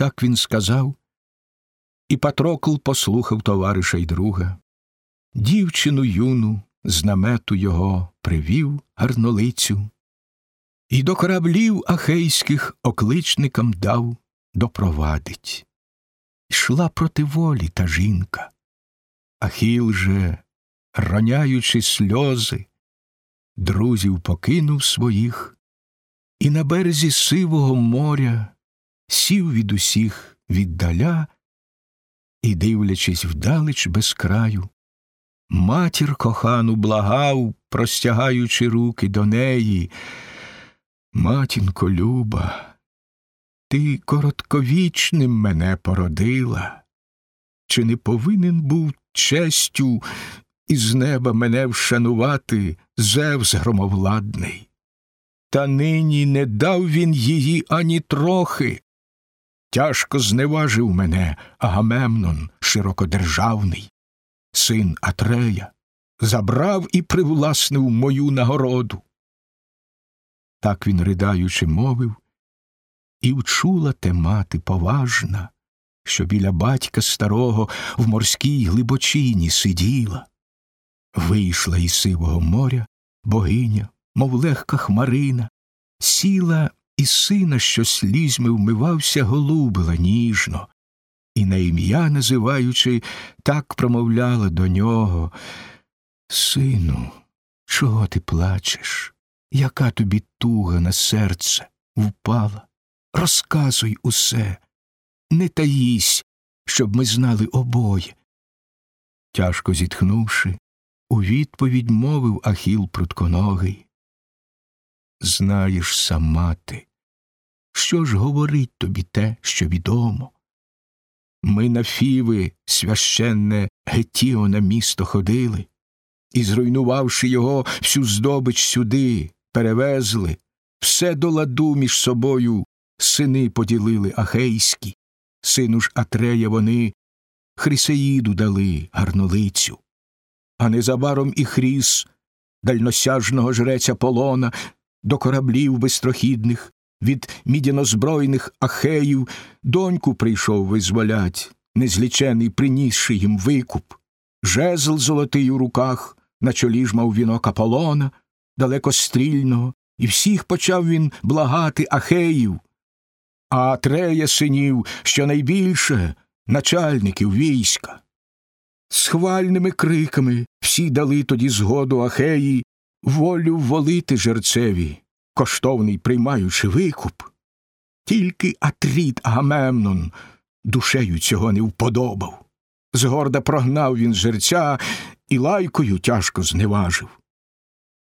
Так він сказав, і Патрокл послухав товариша й друга. Дівчину юну з намету його привів гарнолицю, і до кораблів ахейських окличникам дав допровадить. Йшла проти волі та жінка. Ахіл же, роняючи сльози, друзів покинув своїх, і на березі сивого моря сів від усіх віддаля і, дивлячись вдалеч без краю, матір кохану благав, простягаючи руки до неї. Матінко люба, ти коротковічним мене породила, чи не повинен був честю із неба мене вшанувати Зевс громовладний? Та нині не дав він її ані трохи. Тяжко зневажив мене Агамемнон широкодержавний, син Атрея, забрав і привласнив мою нагороду. Так він, ридаючи, мовив, і вчула те мати поважна, що біля батька старого в морській глибочині сиділа. Вийшла із сивого моря богиня, мов легка хмарина, сіла і сина, що слізьми вмивався, голубила ніжно, і на ім'я, називаючи, так промовляла до нього Сину, чого ти плачеш? Яка тобі туга на серце впала? Розказуй усе, не таїсь, щоб ми знали обоє. Тяжко зітхнувши, у відповідь мовив Ахіл прутконогий. Знаєш сама ти, що ж говорить тобі те, що відомо? Ми на фіви священне Гетіона місто ходили, і, зруйнувавши його, всю здобич сюди, перевезли, все до ладу між собою сини поділили ахейські, сину ж Атрея вони Хрисеїду дали гарнолицю, а незабаром і Хріс, дальносяжного жреця полона, до кораблів безтрохідних, від мідянозбройних ахеїв доньку прийшов визволять, незлічений, принісши їм викуп, жезл золотий у руках, на чолі ж мав вінок Аполлона, далекострільного, і всіх почав він благати ахеїв, а трея синів, що найбільше начальників війська. З хвальними криками всі дали тоді згоду Ахеї волю волити жерцеві, коштовний приймаючи викуп. Тільки Атріт Агамемнон душею цього не вподобав. Згорда прогнав він жерця і лайкою тяжко зневажив.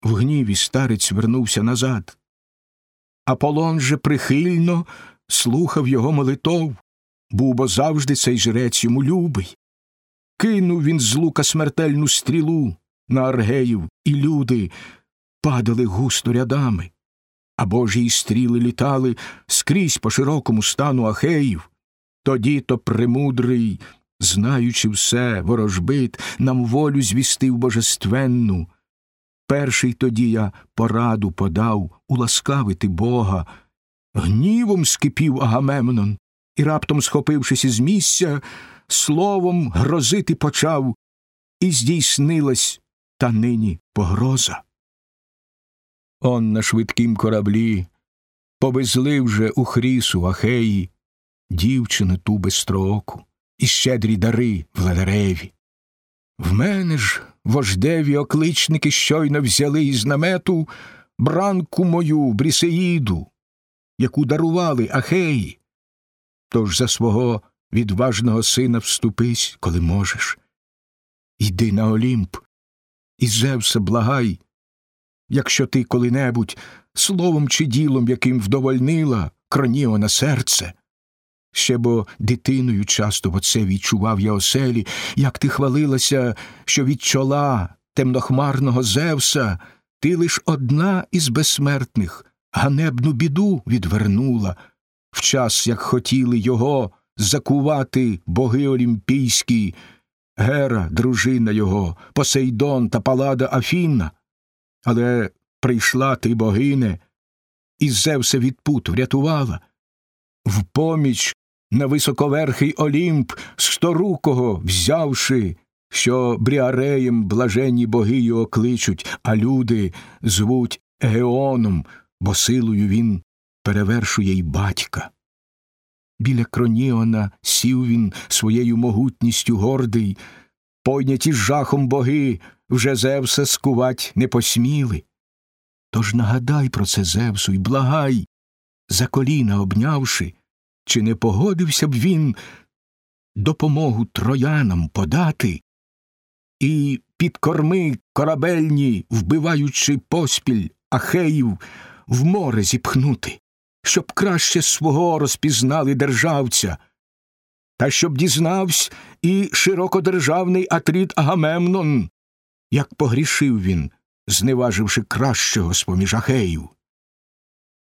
В гніві старець вернувся назад. Аполлон же прихильно слухав його молитов, бо завжди цей жрець йому любий. Кинув він з лука смертельну стрілу на аргеїв, і люди падали густо рядами, а божі стріли літали скрізь по широкому стану ахеїв. Тоді то премудрий, знаючи все, ворожбит, нам волю звістив божественну. Перший тоді я пораду подав уласкавити Бога. Гнівом скипів Агамемнон, і, раптом, схопившись із місця, словом грозити почав, і здійснилась та нині погроза. Он на швидкім кораблі повезли вже у Хрісу Ахеї дівчину ту безстроку і щедрі дари владареві. В мене ж вождеві окличники щойно взяли із намету бранку мою Брісеїду, яку дарували Ахеї. Тож за свого відважного сина вступись, коли можеш. Йди на Олімп і Зевса благай, якщо ти коли-небудь словом чи ділом, яким вдовольнила кроніона серце. Ще бо дитиною часто в оце відчував я оселі, як ти хвалилася, що від чола темнохмарного Зевса ти лиш одна із безсмертних ганебну біду відвернула, в час, як хотіли його закувати боги олімпійські, Гера, дружина його, Посейдон та Палада Афінна. Але прийшла ти, богине, і Зевса від пут врятувала. В поміч на високоверхий Олімп сторукого взявши, що бріареєм блаженні боги його кличуть, а люди звуть Геоном, бо силою він перевершує й батька. Біля кроніона сів він своєю могутністю гордий, пойняті жахом боги вже Зевса скувать не посміли. Тож нагадай про це Зевсу й благай, за коліна обнявши, чи не погодився б він допомогу троянам подати? І під корми корабельні, вбиваючи поспіль ахеїв, в море зіпхнути, щоб краще свого розпізнали державця, та щоб дізнавсь і широкодержавний Атріт Агамемнон, як погрішив він, зневаживши кращого з поміж ахеїв.